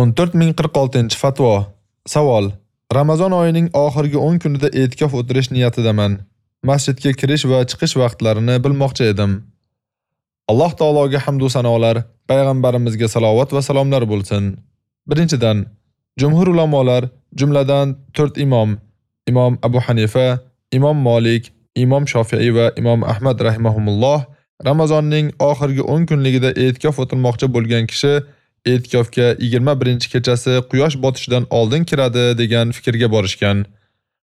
14046-fatvo. Savol: Ramazon oyining oxirgi 10 kunida e'tikof o'tirish niyatidaman. Masjidga kirish va chiqish vaqtlarini bilmoqchi edim. Alloh taologa hamd va sanolar, payg'ambarimizga salovat va salomlar bo'lsin. Birinchidan, jumhur ulamolar, jumladan 4 imom, Imom Abu Hanifa, Imom Malik, Imom Shofi'i va Imom Ahmad rahimahumulloh Ramazonning oxirgi 10 kunligida e'tikof o'tirmoqchi bo'lgan kishi e'tikofga 21-kechasi quyosh botishidan oldin kiradi degan fikrga borishgan.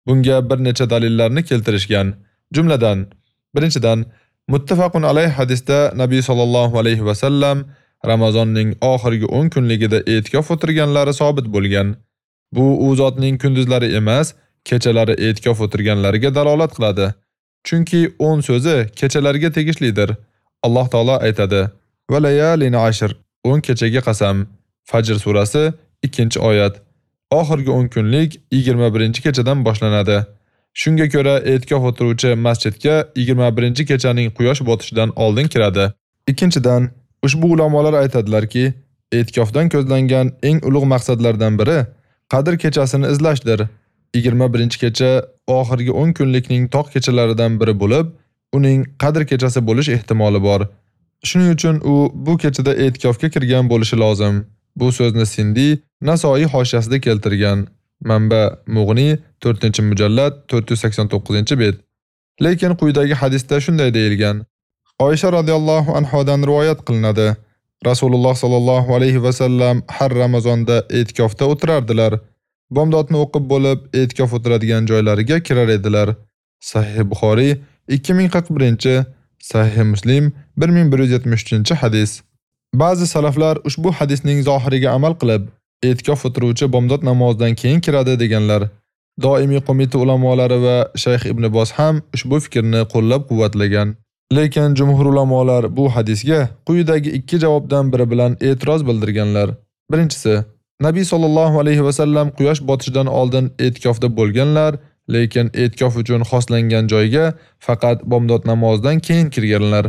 Bunga bir necha dalillarni keltirishgan. Jumladan, birinchidan, muttafaqun alayh hadisda Nabiy sallallohu alayhi va sallam Ramazonning oxirgi 10 kunligida e'tikof o'tirganlari sabit bo'lgan. Bu u zotning kunduzlari emas, kechalari e'tikof o'tirganlariga dalolat qiladi. Chunki 10 so'zi kechalarga tegishlidir. Alloh taolo aytadi: "Va layalin ashr" 10 kechaga qasam. Fajr surasi 2-oyat. Oxirgi 10 kunlik 21-kechadan boshlanadi. Shunga ko'ra e'tikof o'tiruvchi masjidga 21-kechaning quyosh botishidan oldin kiradi. Ikkinchidan, ushbu ulamolar aytadilarki, e'tikofdan ko'zlangan eng ulug' maqsadlardan biri Qadr kechasini izlashdir. 21-kecha oxirgi 10 kunlikning toq kechalaridan biri bo'lib, uning Qadr kechasi bo'lish ehtimoli bor. Shuning uchun u bu kechada e'tikofga kirgan bo'lishi lozim. Bu so'zni Sindi Nasoiy hoshiyasida keltirgan. Manba Mughni 4-mujallad 489-bet. Lekin quyidagi hadisda shunday deyilgan. Oysha radhiyallohu anhodan rivoyat qilinadi. Rasululloh sallallohu alayhi va sallam har Ramazonda e'tikofda o'tirardilar. Bomdodni o'qib bo'lib, e'tikof o'tiradigan joylariga kirar edilar. Sahih Buxoriy 2041, Sahih Muslim 1173-hadis. Ba'zi salaflar ushbu hadisning zohiriga amal qilib, e'tikof o'tiruvchi bomdod namozidan keyin kiradi deganlar. Doimiy qo'mita ulamolari va Shayx Ibn Bos ham ushbu fikrni qo'llab-quvvatlagan. Lekin jumhur ulamolar bu hadisga quyidagi ikki javobdan biri bilan e'tiroz bildirganlar. Birinchisi, Nabiy sallallohu alayhi va sallam quyosh botishidan oldin e'tikofda bo'lganlar lekin e'tikof uchun xoslangan joyga faqat bomdod namozidan keyin kirganlar.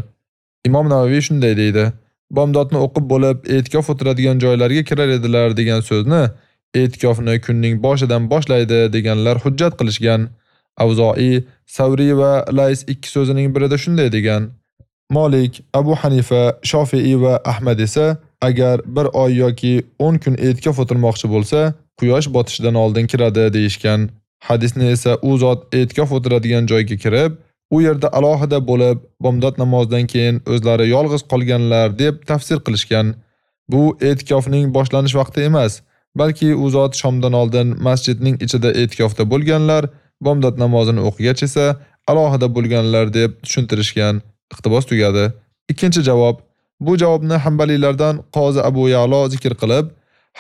Imom Navoiy shunday deydi: Bomdodni o'qib bo'lib, e'tikof o'tiradigan joylarga kirar edilar degan so'zni e'tikofni kunning boshidan boshlaydi deganlar hujjat qilishgan. Avzo'i, Savri va Lays ikki so'zining birida shunday degan. Malik, Abu Hanifa, Shofi'i va Ahmad esa agar bir oy yoki 10 kun e'tikof o'tirmoqchi bo'lsa, quyosh botishidan oldin kiradi deyishgan. Hadisni esa u zot e'tikof o'tiradigan joyga kirib, u yerda alohida bo'lib, bomdod namozidan keyin o'zlari yolg'iz qolganlar deb tafsir qilishgan. Bu e'tikofning boshlanish vaqti emas, balki u zot shomdan oldin masjidning ichida e'tikofda bo'lganlar, bomdod namozini o'qigach esa alohida bo'lganlar deb tushuntirishgan. Iqtibos tugadi. Ikkinchi javob. Bu javobni Hambalilardan Qozi Abu Ya'lo zikr qilib,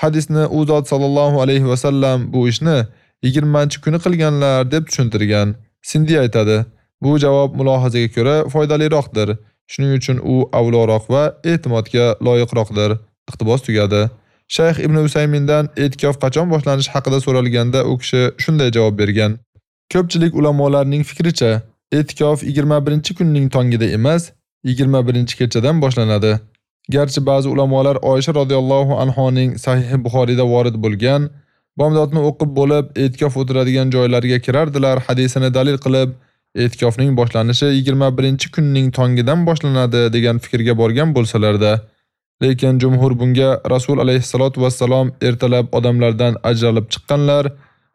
hadisni u zot sallallohu alayhi va sallam bu ishni 20-kuni qilganlar deb tushuntirgan. Sindi aytadi: Bu javob mulohazaga ko'ra foydaliroqdir. Shuning uchun u avloroq va e'timodga loyiqroqdir. Iqtibos tugadi. Shayx Ibn Usaymindan e'tikof qachon boshlanishi haqida so'ralganda u kishi shunday javob bergan: Ko'pchilik ulamolarning fikricha, e'tikof 21-kunning tongida emas, 21-kechadan boshlanadi. Garchi ba'zi ulamolar Oysha radhiyallohu anhoning Sahih Buxoriyda vorid bo'lgan Bomdodni o'qib bo'lib, e'tikof o'tiradigan joylarga kirardilar hadisini dalil qilib, e'tikofning boshlanishi 21-kunning tongidan boshlanadi degan fikrga borgan bo'lsalarda, lekin jumhur bunga Rasul alayhisolot va salom ertalab odamlardan ajralib chiqqanlar,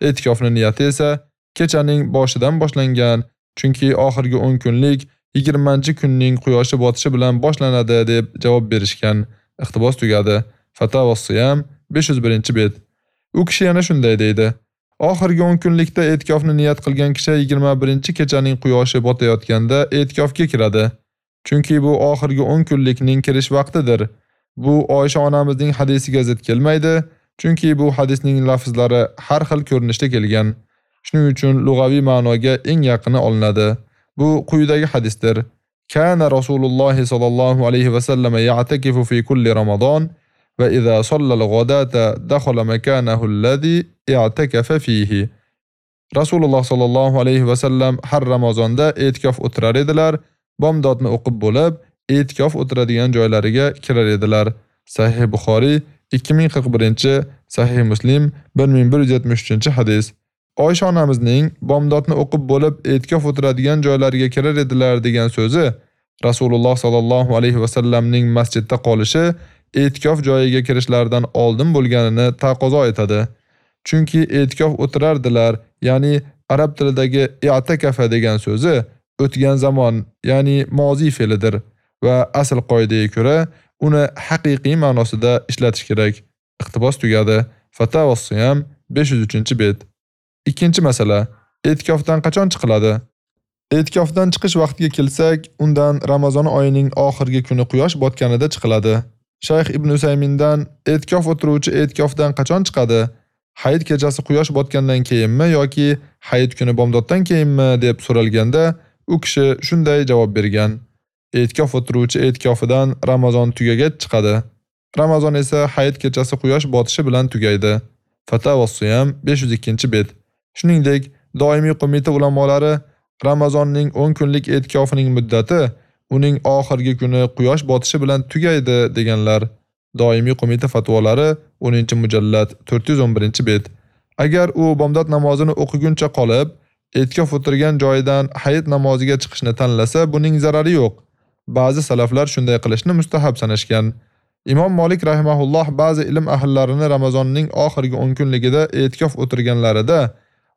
e'tikofni niyati esa kechaning boshidan boshlangan, chunki oxirgi 10 kunlik 20-kunning quyoshi botishi bilan boshlanadi deb javob berishgan. Iqtibos tugadi. Fatavos siyam 501-bet. U kishi yana shunday deydi: Oxirgi 10 kunlikda e'tikofni niyat qilgan kishi 21-kechaning quyoshi botayotganda e'tikofga kiradi. Chunki bu oxirgi 10 kunlikning kirish vaqtidir. Bu Oysha onamizning hadisiga zid kelmaydi, chunki bu hadisning lafzlari har xil ko'rinishda kelgan. Shuning uchun lug'aviy ma'noga eng yaqini olinadi. Bu quyidagi hadisdir. Kana Rasululloh sallallohu alayhi va sallam ya'takifu fi kulli Ramazon وإذا صلى الغداة دخل مكانه الذي اعتكف فيه. Rasululloh sallallohu alayhi va sallam har Ramazonda e'tikof o'tirar edilar, bomdodni o'qib bo'lib, e'tikof o'tiradigan joylariga kirar edilar. Sahih Buxoriy 2041 Sahih Muslim 1173-hadis. Oysha onamizning bomdodni o'qib bo'lib e'tikof o'tiradigan joylariga kirar edilar degan so'zi Rasululloh sallallohu alayhi va sallamning masjidda qolishi e'tikof joyiga kirishlaridan oldin bo'lganini taqozo etadi. Chunki e'tikof o'tirardilar, ya'ni arab tilidagi i'takafa degan so'zi o'tgan zamon, ya'ni mozi fe'lidir va asl qoidaga ko'ra uni haqiqiy ma'nosida ishlatish kerak. Iqtibos tugadi. Fatawa siyam 503-bet. Ikkinchi masala: E'tikofdan qachon chiqiladi? E'tikofdan chiqish vaqtiga kelsak, undan Ramazon oyining oxirgi kuni quyosh botganida chiqiladi. Shayx Ibn Usaymindan e'tikof o'tiruvchi e'tikofdan qachon chiqadi? Hayit kechasi quyosh botgandan keyinmi yoki hayit kuni bomdoddan keyinmi deb so'ralganda, u kishi shunday javob bergan: E'tikof o'tiruvchi e'tikofidan Ramazon tugagach chiqadi. Ramazon esa hayit kechasi quyosh botishi bilan tugaydi. Fatawa siyam 502-bet. Shuningdek, doimiy qo'mita ulamolari Ramazonning 10 kunlik e'tikofining muddati uning oxirgi kuni quyosh botishi bilan tugaydi deganlar. Doimiy qo'mita fatvolari 10-mujallad 411-bet. Agar u bomdod namozini o'qiguncha qolib, e'tikof o'tirgan joyidan hayit namoziga chiqishni tanlasa, buning zarari yo'q. Ba'zi salaflar shunday qilishni mustahab sanashgan. Imom Malik rahimahulloh ba'zi ilm ahllarini Ramazonning oxirgi 10 kunligida e'tikof o'tirganlarida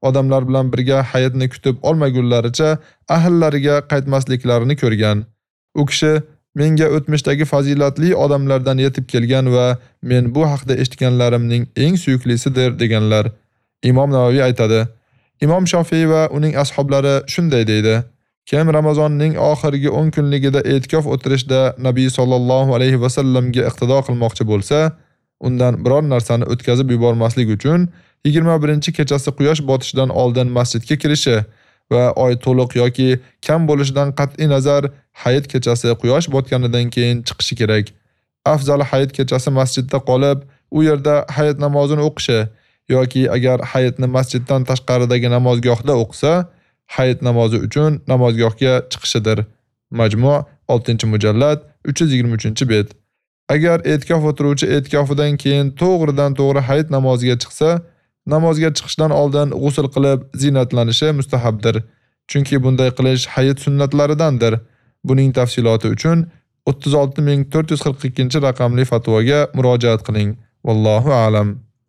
odamlar bilan birga hayitni kutib olmagunlaricha ahllariga qaytmasliklarini ko'rgan. U kishi menga o'tmishdagi fazilatli odamlardan yetib kelgan va men bu haqda eshitganlarimning eng suyuklisidir deganlar. Imom Navoiy aytadi: Imom Shofiy va uning ashablari shunday deydi: Kim Ramazonning oxirgi 10 kunligida e'tikof o'tirishda Nabiy sollallohu alayhi va sallamga iqtido qilmoqchi bo'lsa, undan biror narsani o'tkazib yubormaslik uchun 21-kechasi quyosh botishidan oldin masjidga kirishi va oy to'liq yoki kam bo'lishidan qat'i nazar hayit kechasi quyosh botganidan keyin chiqishi kerak. Afzal hayit kechasi masjidda qolib, u yerda hayit namozini o'qishi yoki agar hayitni masjiddan tashqaridagi namozgohda o'qisa, hayit namozi uchun namozgohga chiqishidir. Majmu' 6-mujallad 323-bet. Agar e'tikof o'tiruvchi e'tikofidan keyin to'g'ridan to'g'ri hayit namoziga chiqsa, namozga chiqishdan oldin g'usl qilib zinatlanishi mustahabdir. Chunki bunday qilish hayit sunnatlaridandir. Buning tafsiloti uchun 36442 raqamli fatvoga murojaat qiling. Vallohu a'lam.